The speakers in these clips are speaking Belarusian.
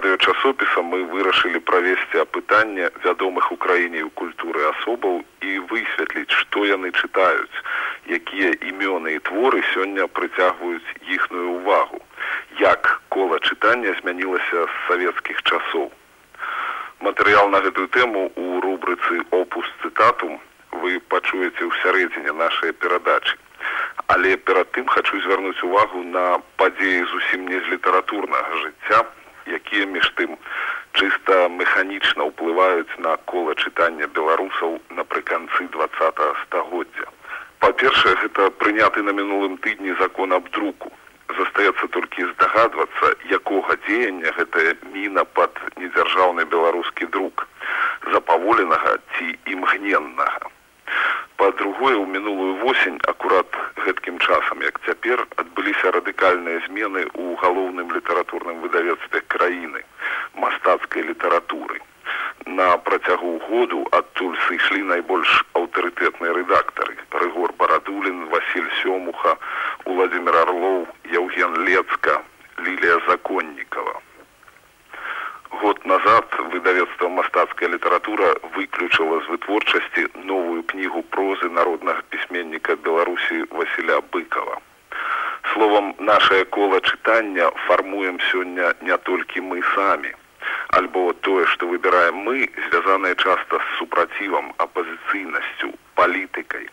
радыёчасопіса мы вырашылі правесці апытанне вядомых у краіне ў культуры асобаў і высветліць што яны чытаюць якія імёны і творы сёння прыцягваюць іхную ўвагу. Як кола чытання змянілася з савецкіх часоў. Матэрыял на гэтую тэму у рубрыцы опус цытатум вы пачуеце ў сярэдзіне нашай перадачы. Але перад тым хачу звярнуць увагу на падзеі зусім не з літаратурнага жыцця якія між тым чыста механічна ўплываюць на кола чытання беларусаў напрыканцы два стагоддзя. Па-першае гэта прыняты на мінулым тыдні закон аб друку. Застаецца толькі здагадвацца якога дзеяння гэтая міна пад недзяржаўны беларускі друк запаволенага ці імгненнага па-другое ў мінулую восень акурат гэткім часам як цяпер адбыліся радыкальныя змены ў галоўным літаратурным выдавецтве краіны мастацкай літаратуры. На працягу году адтуль сышлі найбольш аўтарытэтныя рэдактары рыгор барадулін василь сёмуха владимир орлоў яўген лецка лілія законнікова год назад выдавецтва мастацкая літаратура выключыла з вытворчасці новую кнігу прозы народнага пісьменніка беларусі василя быкова. Словом нашее кола чытання фармуем сёння не толькі мы самі альбо тое што выбіраем мы звязанае часта з супрацівам апазіцыйнасцю палітыкай.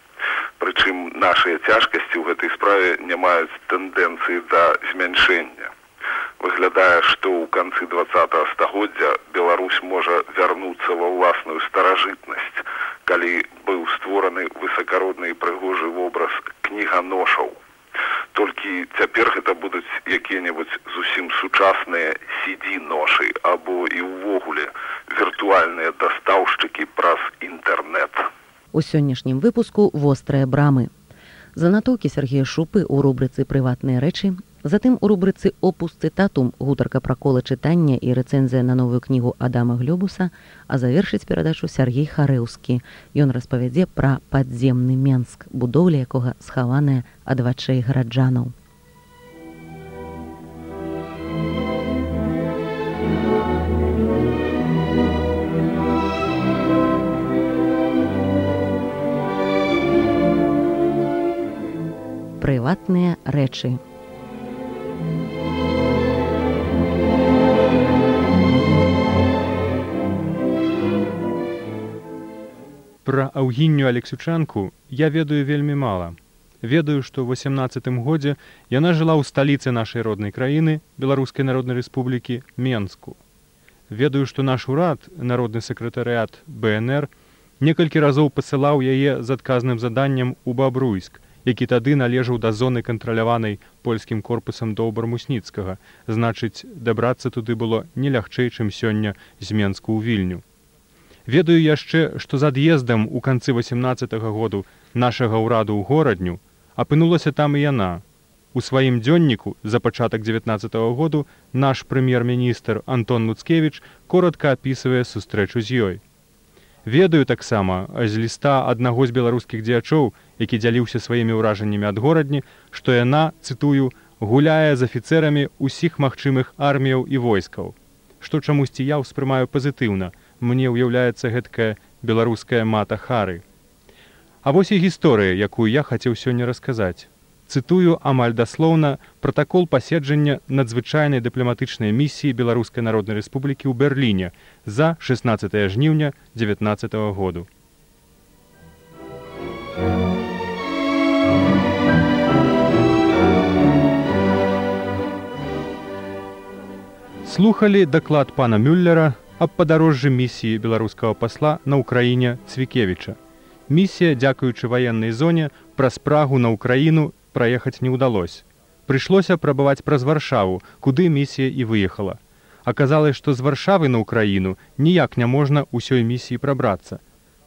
Прычым нашыя цяжкасці ў гэтай справе не маюць тэндэнцыі да змяншэння выглядае што ў канцы два стагоддзя беларусь можа вярнуцца ва ўласную старажытнасць калі быў створаны высакародны і прыгожы вобраз кніганошаў. Толькі цяпер гэта будуць якія-небудзь зусім сучасныя сидзі ношы або і ўвогуле віртуальныя дастаўшчыкі праз інтэрнет у сённяшнім выпуску вострыя брамы. Занатоўкі Сергея шупы ў рубрыцы прыватныя рэчы затым у рубрыцы опусты татум гутарка пракола чытання і рэцэнзія на новую кнігу адама глёбуса а завершыць перадачу Сергей харэўскі ён распавядзе пра падземны менск будоўля якога схаваная ад вачэй гараджанаў прыватныя рэчы. Пра аўгінню алексючанку я ведаю вельмі мала. Ведаю, што ў 18 годзе яна жыла ў сталіцы нашай роднай краіны беларускай народнай рэспублікі менску. Ведаю, што наш урад народны сакратарыят бнр некалькі разоў пасылаў яе з адказным заданнем у бабруйск які тады належаў да зоны кантраляванай польскім корпусам доўбармусніцкага значыць дабрацца туды было не лягчэй чым сёння з менску ў вільню ведаю яшчэ што з ад'ездам у канцы 18 -го году нашага ўраду ў горадню апынулася там і яна у сваім дзённіку за пачатак 19 -го году наш прэм'ер-міністр антон луцкевич коротко апісвае сустрэчу з ёй ведаю таксама з ліста аднаго з беларускіх дзеячоў які дзяліўся сваімі ўражаннямі ад горадні, што яна цытую гуляе з афіцэрамі ўсіх магчымых арміяў і войскаў. Што чамусьці я ўспрымаю пазітыўна, мне ўяўляецца гэткая беларуская мата хары. А вось і гісторыя, якую я хацеў сёння расказаць. Цытую амаль даслоўна пратакол паседжання надзвычайнай дыпламатычнай місіі беларускай народнай рэспублікі ў берліне за 16 жніўня 19 -го году. слухали даклад пана мюллера аб падарожжы місіі беларускага пасла на ўкраіне цвікевіча. Місія дзякуючы ваеннай зоне праз прагу на ўкраіну праехаць не ўдалось прыйшлося прабаваць праз варшаву куды місія і выехала. Аказалось што з варшавы на ўкраіну ніяк не можна ўсёй місіі прабрацца.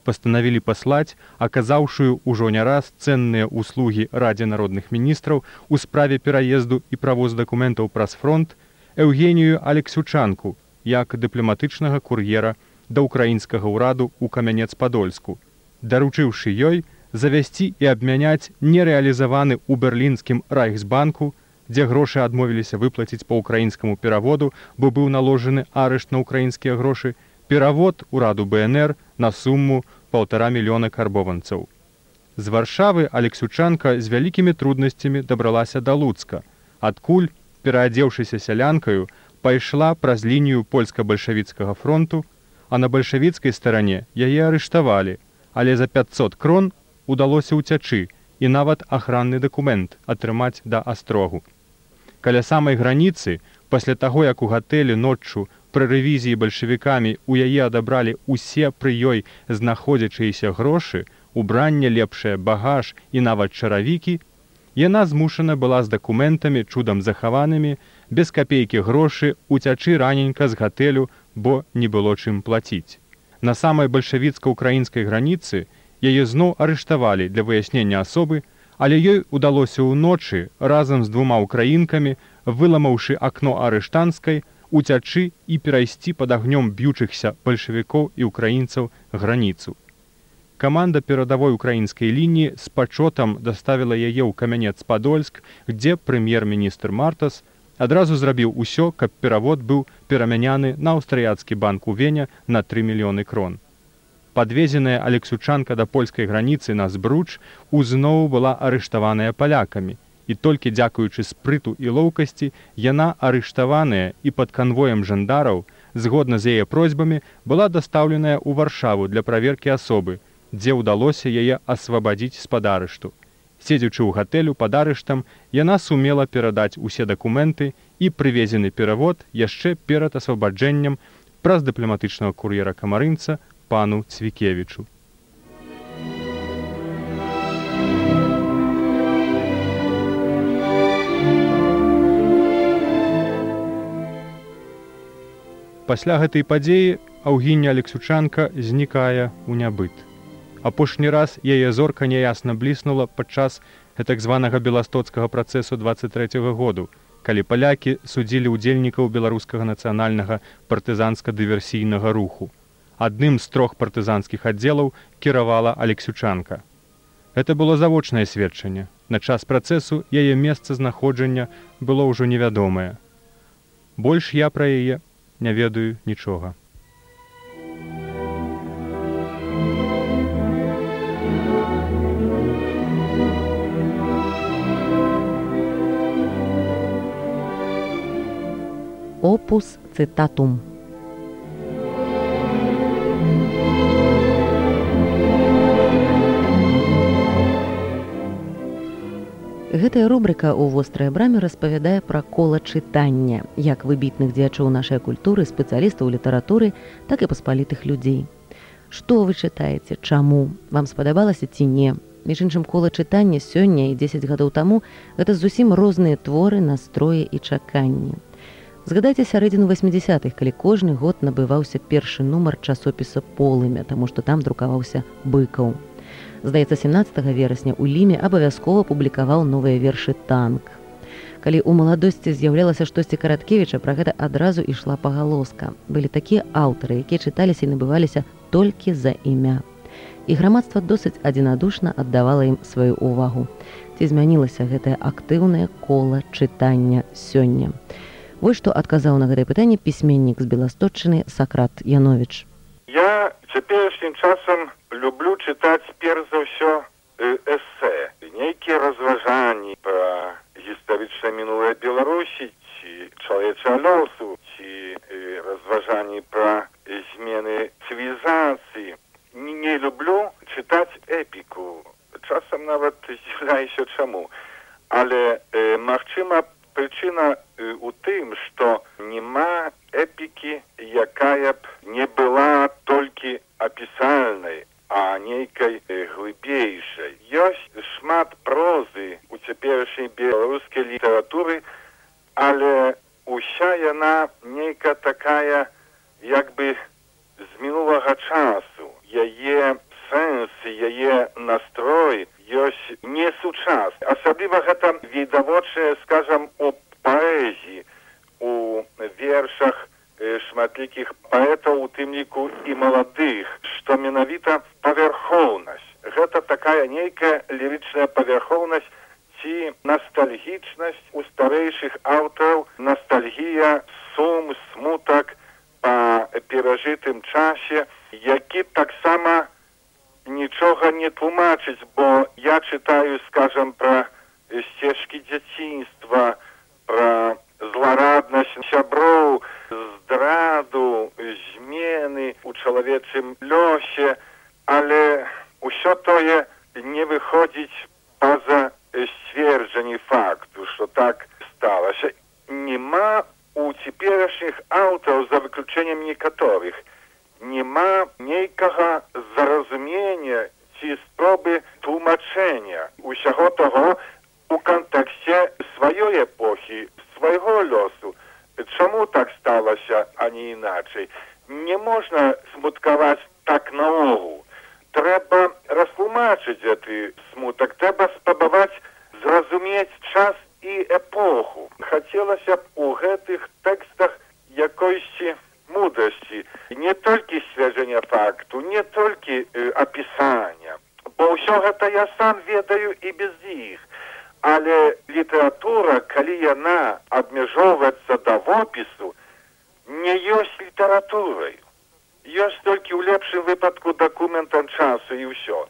Пастанавілі паслаць, аказаўшую ўжо не раз цэнныя ўслугі радзе народных міністраў у справе пераезду і правоз дакументаў праз фронт Еўгенію Алексючанку як дыпламатычнага кур'ера да ўкраінскага ўраду ў камянец-падольску, даручыўшы ёй завясці і абмяняць нерэалізаваны ў берлінскім райхсбанку, дзе грошы адмовіліся выплаціць па ўкраінскаму пераводу, бо быў наложаны арышт на ўкраінскія грошы, перавод ураду БНР на сумму полтора мільёна карбованцаў. З варшавы Алексючанка з вялікімі труднасцямі дабралася да Луцка, адкуль, пераадзеўшыся сялянкаю, пайшла праз лінію польска-бальшавіцкага фронту, а на бальшавіцкай старане яе арыштавалі, але за 500 крон удалося ўцячы і нават ахранны дакумент атрымаць да астрогу. Каля самай граніцы, пасля таго, як у гатэлі ноччу пры рэвізіі бальшавікамі у яе адабралі ўсе пры ёй знаходзячыеся грошы, убранне лепшае багаж і нават чаравікі, яна змушана была з дакументамі чудам захаванымі, без капейкі грошы уцячы раненька з гатэлю, бо не было чым плаціць. На самай бальшавіцка-украінскай граніцы яе зноў арыштавалі для выяснення асобы, але ёй удалося ўночы разам з двума ўкраінкамі, выламаўшы акно арыштанскай, уцячы і перайсці пад агнём б'ючыхся бальшавікоў і ўкраінцаў граніцу. Каманда перадавой украінскай лініі з пачотам даставіла яе ў камянец падольск, дзе прэм'ер-міністр Мартас адразу зрабіў усё, каб перавод быў перамяняны на аўстрыяцкі банк у Веня на 3 мільёны крон. Падвезеная Алексючанка да польскай граніцы на збруч узноў была арыштаваная палякамі, і толькі дзякуючы спрыту і лоўкасці яна арыштаваная і пад канвоем жандараў, згодна з яе просьбамі была дастаўленая ў варшаву для праверкі асобы, дзе ўдалося яе асвабадзіць з-пад арышту. Седзячы ў гатэлю пад арыштам, яна сумела перадаць усе дакументы і прывезены перавод яшчэ перад асвабаджэннем праз дыпламатычнага кур'ера камарынца пану Цвікевічу. Пасля гэтай падзеі Аўгіння Алексючанка знікае ў нябыт. Апошні раз яе зорка няясна бліснула падчас гэтак званага беластоцкага працэсу 23 -го году, калі палякі судзілі ўдзельнікаў беларускага нацыянальнага партызанска-дыверсійнага руху. Адным з трох партызанскіх аддзелаў кіравала Алексючанка. Гэта было завочнае сведчанне. На час працэсу яе месца знаходжання было ўжо невядомае. Больш я пра яе не ведаю нічога. Опус цытатум. Гэтая рубрыка ў вострай браме распавядае пра кола чытання, як выбітных дзеячоў нашай культуры, спецыялістаў літаратуры, так і паспалітых людзей. Што вы чытаеце, чаму вам спадабалася ці не? Між іншым кола чытання сёння і 10 гадоў таму гэта зусім розныя творы, настроі і чаканні. Згадайце сярэдзіну 80-х, калі кожны год набываўся першы нумар часопіса полымя, таму што там друкаваўся быкаў. Здаецца 17 верасня ў ліме абавязкова публікаваў новыя вершы танк. Калі ў маладосці з'яўлялася штосьці караткевіча, пра гэта адразу ішла пагалоска. Былі такія аўтары, якія чыталіся і набываліся толькі за імя. І грамадства досыць адзінадушна аддавала ім сваю ўвагу. Ці змянілася гэтае актыўнае кола чытання сёння. Вось што адказаў на гэтае пытанне пісьменнік з беласточчыны сакрат Янович. Я цяперашнім часам люблю чытаць перш за ўсё эсэ нейкія разважанні пра гістарычна мінулае беларусі ці чалавеча лёсу ці разважанні пра змены цывілізацыі. Не, не люблю чытаць эпіку. Часам нават з'яўляюся чаму. Але э, магчыма прычына у тым што няма эпікі якая б не была толькі апісальнай а нейкай глыбейшай. Ёсць шмат прозы у цяперашняй беларускай літаратуры але уся яна нейка такая як бы з мінулага часу. Яе яе настрой ёсць не сучас асабліва гэта відавочае скажам у паэзіі у вершах шматлікіх паэтаў у тым ліку і маладых што менавіта павярхоўнасць. Гэта такая нейкая лірычная павярхоўнасць ці ностальгічнасць у старэйшых аўтараў ностальгія сум смутак па перажытым часе які таксама нічога не тлумачыць бо я чытаю скажем пра сцежкі дзяцінства пра злараднасць сяброў здраду змены у чалавечым лёсе але ўсё тое не выходзіць па-за сцверджанні факту что так сталася. Нема у цяперашніх аўтаў за выключэннем некаторых нема нейкага заразумення ці спробы тлумачэння усяго того у кантэксце сваёй эпохі свайго лёсу чаму так сталася а не іначай не можна смуткаваць так наогул. Трэба растлумачыць гэты смутак трэба спрабаваць зразумець час і эпоху. Хацелася б у гэтых тэкстах якойсьці мудрасці. Не толькі свяжэння факту не толькі э, апісання. Бо ўсё гэта я сам ведаю і без іх. Але літаратура калі яна абмяжоўваецца да вопісу не ёсць літаратурай ёсць толькі ў лепшым выпадку дакументам часу і ўсё.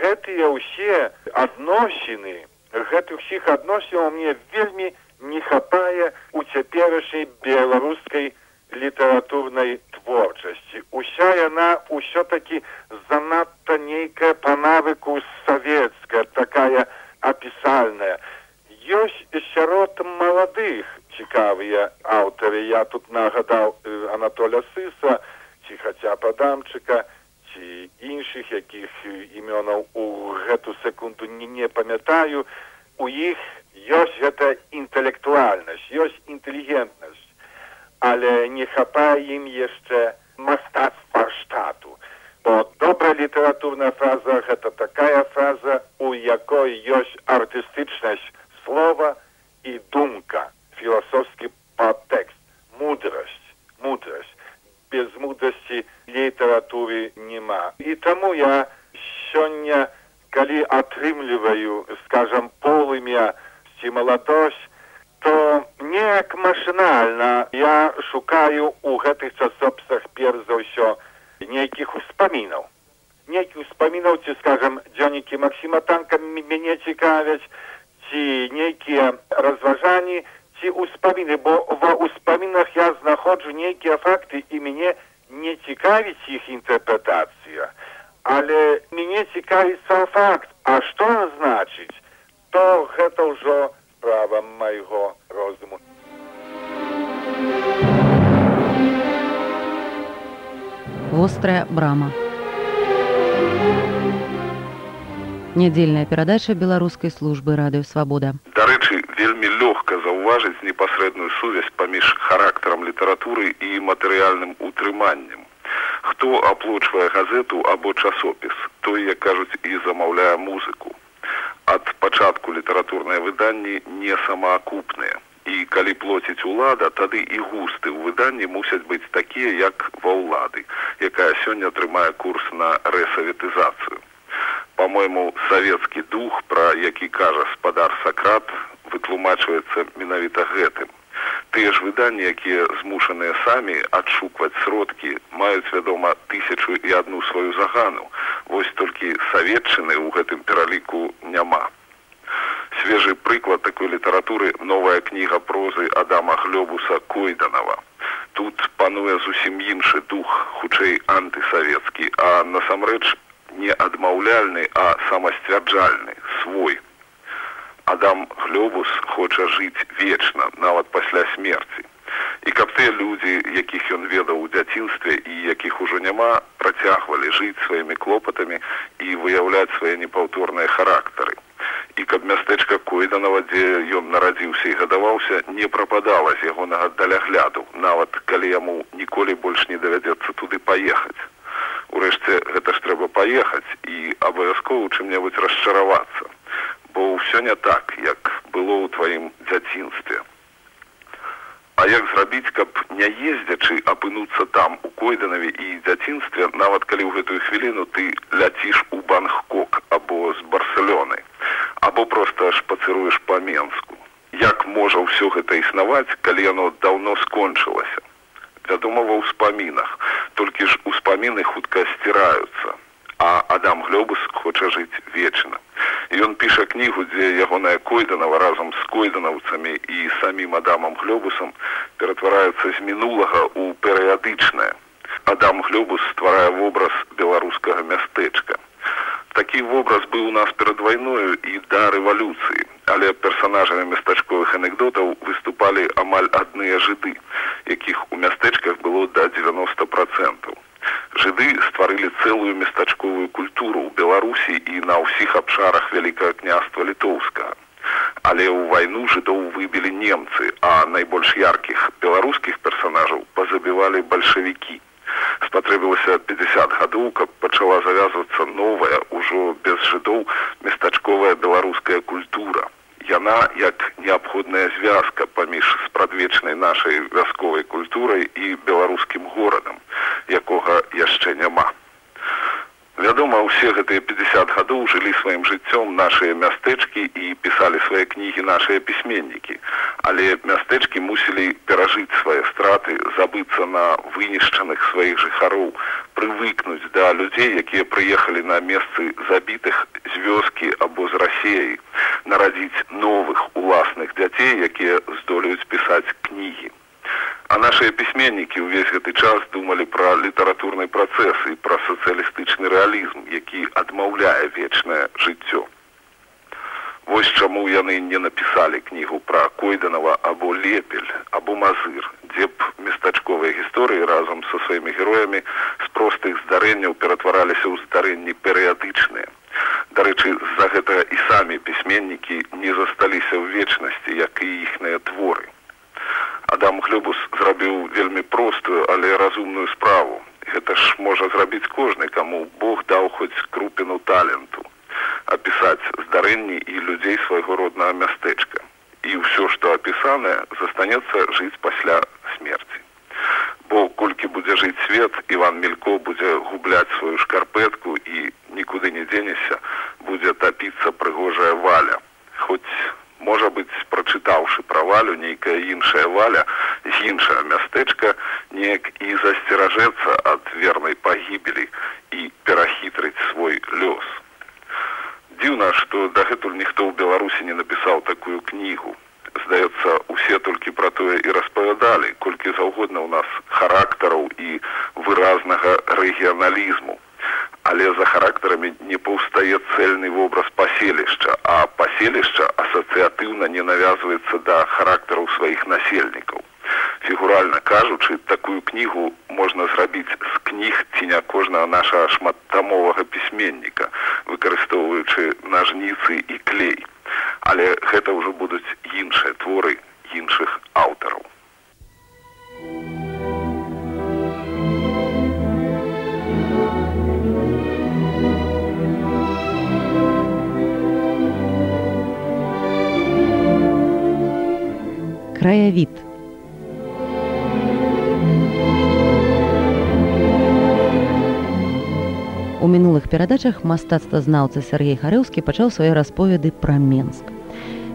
Гэтыя ўсе адносіны гэтых усіх адносінаў мне вельмі не хапае у цяперашняй беларускай літаратурнай творчасці. Уся яна ўсё такі занадта нейкая па навыку савецкая такая апісальная. Ёсць сярод маладых цікавыя аўтары. Я тут нагадаў анатоля сыса ці хаця падамчыка ці іншых якіх імёнаў у гэту секунду не не памятаю у іх ёсць гэта інтэлектуальнасць ёсць інтэлігентнасць але не хапае ім яшчэ мастацтва штату бо добрая літаратурная фраза гэта такая фраза у якой ёсць артыстычнасць слова і думка філасофскі падтэкст мудрасць мудрасць без мудрасці літаратуры няма і таму я сёння калі атрымліваю скажам полымя ці маладосць то неяк машынальна я шукаю у гэтых часопсах перш за ўсё нейкіх успамінаў. Нейкі успамінаў ці скажам дзённікі максіма танка мяне цікавяць ці нейкія разважанні ці ўспаміны бо ва ўспамінах я знаходжу нейкія факты і мяне не цікавіць іх інтэрпрэтацыя але мяне цікавіць сам факт а што значыць то гэта ўжо права майго розуму вострая брама нядзельная перадача беларускай службы радыёвабода дарэчы вельмі лёгка заўважыць непасрэдную сувязь паміж характарам літаратуры і матэрыяльным утрыманнем хто аплочвае газету або часопіс той як кажуць і замаўляе музыку. Ад пачатку літаратурныя выданні не самаакупныя. І калі плоціць улада тады і густы ў выданні мусяць быць такія як ва ўлады якая сёння атрымае курс на рэсаветызацыю по-мойму савецкі дух пра які кажа спадар сакрат вытлумачваецца менавіта гэтым. Тыя ж выданні якія змушаныя самі адшукваць сродкі маюць вядома тысячу і одну сваю загану. Вось толькі саветчыны ў гэтым пераліку няма. Свежы прыклад такой літаратуры новая кніга прозы адама глёбуса койданова тут пануе зусім іншы дух хутчэй антысавецкі а насамрэч не адмаўляльны, а самасцвярджальны свой. Адам Глёбус хоча жыць вечна, нават пасля смерці. І каб тыя людзі, якіх ён ведаў у дзяцінстве і якіх ужо няма, працягвалі жыць сваімі клопатамі і выяўляць свае непаўторныя характары. І каб мястэчка койданова, дзе ён нарадзіўся і гадаваўся, не прападала з ягонага далягляду, нават калі яму ніколі больш не давядзецца туды паехаць. У урэшце гэта ж трэба паехаць і абавязкова чым-небудзь расчаравацца бо ўсё не так як было ў тваім дзяцінстве. А як зрабіць каб не ездзячы апынуцца там у койданаве і дзяцінстве нават калі ў гэтую хвіліну ты ляціш у бангкок або з барселёны або просто шпацыруеш па менску як можа ўсё гэта існаваць калі яно даўно скончылася? Вядома ва ўспамінах толькі ж успаміны хутка сціраюцца а адам глёбус хоча жыць вечна. Ён піша кнігу дзе ягоная койданова разам з койданаўцамі і самім адамам глёбусам ператвараюцца з мінулага ў перыядычнае. Адам глёбус стварае вобраз беларускага мястэчка такі вобраз быў у нас перад вайною і да рэвалюцыі але персонажамі местачковых анекдотаў выступалі амаль адныя жыды якіх у мястэчках было да девяносто процентаў. Жыды стварылі цэлую местачковую культуру ў беларусі і на ўсіх абшарах вялікага княства літоўскага але ў вайну жыдоў выбілі немцы а найбольш яркіх беларускіх персонажаў пазабівалі бальшавікі. Спатрэбілася пятьдесят гадоў каб пачала завязвацца новая ўжо без жыдоў местачковая беларуская культура. Яна як неабходная звязка паміж спрадвечнай нашай вясковай культурай і беларускім горадам якога яшчэ няма. Вядома ўсе гэтыя пятьдесят гадоў жылі сваім жыццём нашыя мястэчкі і пісалі свае кнігі нашыя пісьменнікі але мястэчкі мусілі перажыць свае страты забыцца на вынішчаных сваіх жыхароў прывыкнуць да людзей якія прыехалі на месцы забітых з вёскі або з рассеяй нарадзіць новых уласных дзяцей якія здолеюць пісаць кнігі А нашыя пісьменнікі ўвесь гэты час думалі пра літаратурны працэс і пра сацыялістычны рэалізм, які адмаўляе вечнае жыццё. Вось чаму яны не напісалі кнігу пра койданова або лепель або мазыр, дзе б местачковыя гісторыі разам са сваімі героямі з простых здарэнняў ператвараліся ў здарэнні перыядычныя. Дарэчы, з-за гэтага і самі пісьменнікі не засталіся ў вечнасці, як і іхныя творы. Адам Глебус зрабіў вельмі простую, але разумную справу. Гэта ж можа зрабіць кожны, каму Бог даў хоць крупіну таленту, апісаць здарэнні і людзей свайго роднага мястэчка. І ўсё, што апісанае, застанецца жыць пасля смерці. Бо колькі будзе жыць свет, Іван Мелько будзе губляць сваю шкарпэтку і нікуды не дзенешся, будзе тапіцца прыгожая валя. Хоць можа быць прачытаўшы пра валю нейкая іншая валя з іншага мястэчка неяк і засцеражэцца ад вернай пагібелі і перахітрыць свой лёс. Дзіўна што дагэтуль ніхто ў беларусі не напісаў такую кнігу. Здаецца усе толькі пра тое і распавядалі колькі заўгодна ў нас характараў і выразнага рэгіяналізму але за характарамі не паўстае цельны вобраз паселішча а паселішча асацыятыўна не навязваецца да характараў сваіх насельнікаў. Фігуральна кажучы такую кнігу можна зрабіць з кніг ці не кожнага нашага шматтамовага пісьменніка выкарыстоўваючы нажніцы і клей. Але гэта ўжо будуць іншыя творы іншых краявід. У мінулых перадачах мастацтвазнаўца Сергей Харэўскі пачаў свае расповеды пра Менск.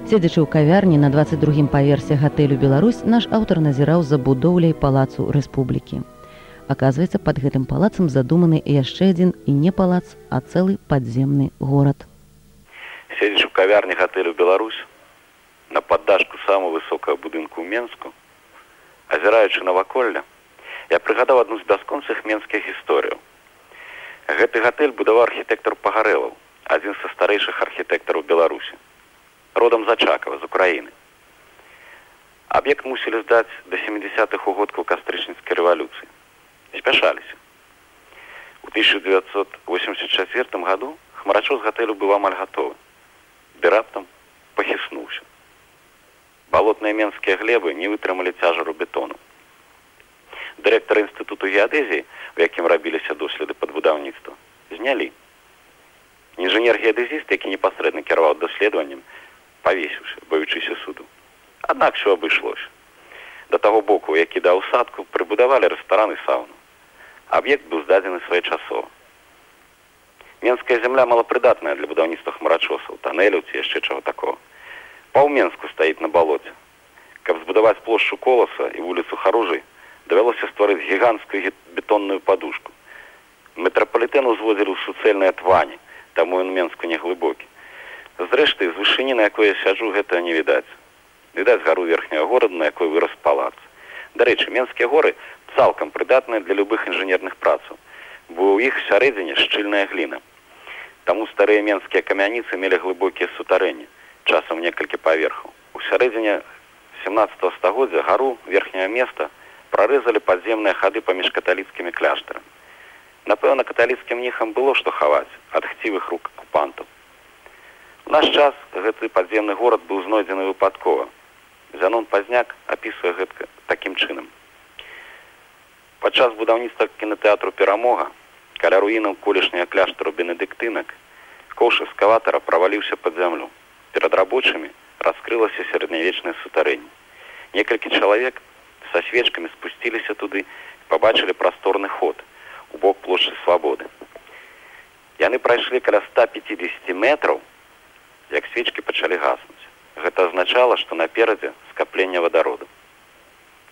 Седзячы ў кавярні на 22 паверсе гатэлю Беларусь наш аўтар назіраў за будоўляй палацу рэспублікі. Аказваецца, пад гэтым палацам задуманы яшчэ адзін і не палац, а цэлы падземны горад. Седзіш у кавярні гатэлю Беларусь на паддашку самого высокого будынку менску азіраючы наваколля я прыгадаў адну з бясконцых менскіх гісторыяў. Гэты гатэль будаваў архітэктар пагарэлаў адзін са старэйшых архітэктараў беларусі родам зачакава з украіны. Аб'ект мусілі здаць да семидесятых угодкаў кастрычніцкай рэвалюцыі. Спяшаліся. У 1984 году хмарачо з гатэлю быў амаль гатовы. Бераптам пахіснуўся балотныя менскія глебы не вытрымалі цяжару бетону дырэктара інстытуту геадэзіі, у якім рабіліся доследы пад будаўніцтва, знялі. Інжынер-геадэзіст, які непасрэдна кіраваў даследаваннем, павесіўся, баючыся суду. Аднак все абышлося. Да таго боку, які даў садку, прыбудавалі рэстараны сауну. Аб'ект быў здадзены своечасова. Менская зямля малапрыдатная для будаўніцтва хмарачосаў, танеляў ці яшчэ чаго такого. Паўменску стаіць на балоце. Каб збудаваць плошчу коласа і вуліцу харужай, давялося стварыць гіганцкую бетонную падушку. Метрапалітэн узводзілі ў суцэльныя твані, таму ён менску не глыбокі. Зрэшты, з вышыні, на якой я сяджу, гэта не відаць. Відаць гару верхняга горада, на якой вырас палац. Дарэчы, менскія горы цалкам прыдатныя для любых інжынерных працаў, бо ў іх сярэдзіне шчыльная гліна. Таму старыя менскія камяніцы мелі глыбокія сутарэнні, часам некалькі паверхаў. У сярэдзіне 17 стагоддзя гару верхняга места прарэзалі падземныя хады паміж каталіцкімі кляштарамі. Напэўна, каталіцкім ніхам было што хаваць ад хцівых рук акупантаў. У наш час гэты падземны горад быў знойдзены выпадкова. Зянон пазняк апісвае гэтка такім чынам. Падчас будаўніцтва кінотэатру перамога каля руінаў колішняга кляштару бенедыктынак коўш эскаватара праваліўся пад зямлю. Перад рабочымі раскрылася сярэднявечнае сутарэнне. Некалькі чалавек са свечкамі спусціліся туды і пабачылі прасторны ход у бок плошчы свабоды. Яны прайшлі каля 150 метраў, як свечкі пачалі гаснуць. Гэта азначала, што наперадзе скаплення вадароду.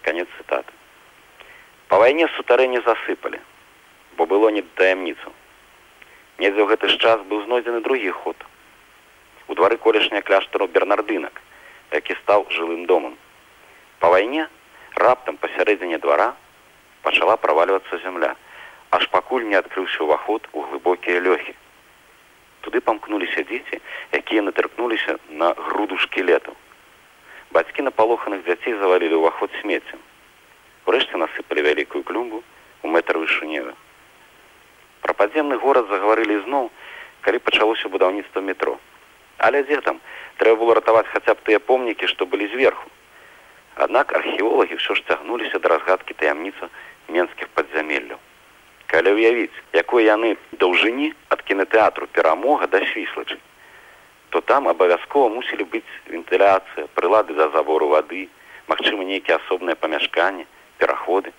Канец цытаты. Па вайне сутарэнне засыпалі, бо было не таямніцу. Недзе ў гэты ж час быў знойдзены другі ход. У двары колішня кляштару бернардынак, які стаў жылым домам. Па вайне раптам пасярэдзіне двара пачала правальвацца зямля, аж пакуль не адкрыўся ўваход у глыбокія лёхі. Туды памкнуліся дзеці, якія натыркнуліся на груду шкілету. Бацькі напалоханых дзяцей завалілі ўваход смеццем Урэшце насыпалі вялікую клюмбу у метр вышыневы. Пра падземны горад загаварылі зноў, калі пачалося будаўніцтва метро. Але дзе там трэба было ратаваць хаця б тыя помнікі, што былі зверху. Аднак археолагі ўсё ж цягнуліся да разгадкі таямніца менскіх падзямелляў. Калі ўявіць, якой яны даўжыні ад кінотэатру перамога да свіслачы, то там абавязкова мусілі быць вентыляцыя, прылады да забору вады, магчыма нейкія асобныя памяшканні, пераходы.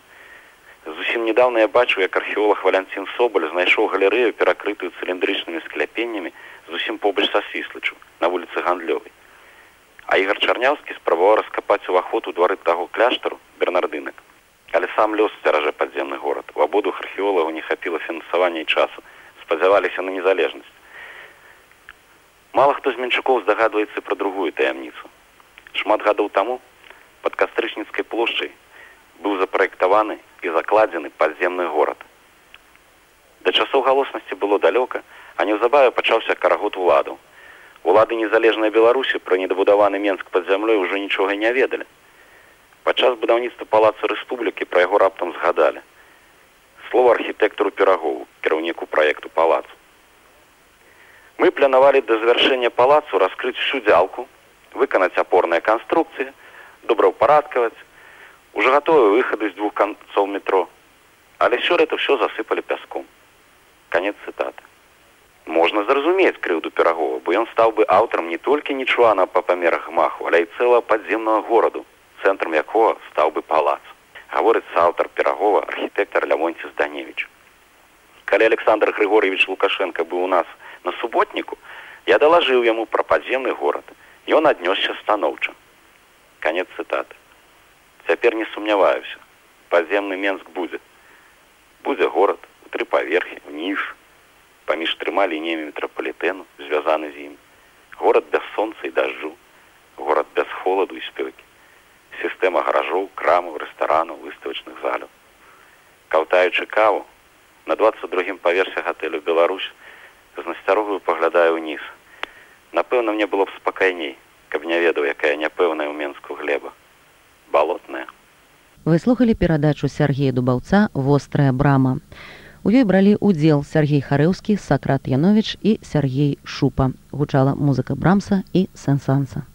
Зусім недавно я бачу, як археолог Валянцін Соболь знайшоў галерэю, перакрытую цыліндрычнымі скляпеннямі зусім побач са свіслачу на вуліцы гандлёвай. А ігар чарняўскі спрабаваў раскапаць уваход у двары таго кляштару бернардынак. Але сам лёс сцяража падземны горад. У абодвух археолагаў не хапіла фінансавання і часу, спадзяваліся на незалежнасць. Мала хто з менчукоў здагадваецца пра другую таямніцу. Шмат гадоў таму пад кастрычніцкай плошчай быў запраектаваны і закладзены падземны горад. Да часоў галоснасці было далёка, а неўзабаве пачаўся карагод уладу. Улады незалежнай Беларусі пра недабудаваны Менск пад зямлёй ужо нічога не ведалі. Падчас будаўніцтва палаца рэспублікі пра яго раптам згадалі. Слова архітэктару перагову кіраўніку праекту палацу. Мы планавалі да завяршэння палацу раскрыць всю дзялку, выканаць апорныя канструкцыі, добраўпарадкаваць, уже готовы выходы с двух концов метро. Але сёлета все засыпали пяском. Конец цитаты. Можна зразумець крыўду перагова, бо ён стаў бы аўтарам не толькі нічуана па памерах маху, але і цэлага падземнага гораду, цэнтрам якога стаў бы палац. Гаворыцца аўтар перагова архітэктар Лявонці Зданевіч. Калі Александр Григорьевич Лукашенко быў у нас на суботніку, я далажыў яму пра падземны горад. Ён аднёсся станоўча. Канец цытаты цяпер не сумняваюся падземны менск будзе будзе горад у тры паверхі ніж паміж трыма лініямі метрапалітэну звязаны з ім горад без сонца і дажджу горад без холаду і спёкі сістэма гаражоў крамаў рэстаранаў выставачных заляў каўтаючы каву на двадцать другім паверсе гатэлю Беларусь з насцярогаю паглядаю ўніз. Напэўна мне было б спакайней каб не ведаў якая няпэўная ў менску глеба. Балотная. Вы слухали перадачу Сергея Дубаўца вострая брама. У ёй бралі ўдзел Сергей Харэўскі, Сакрат Янович і Сергей Шупа. Гучала музыка брамса і сэнсанса.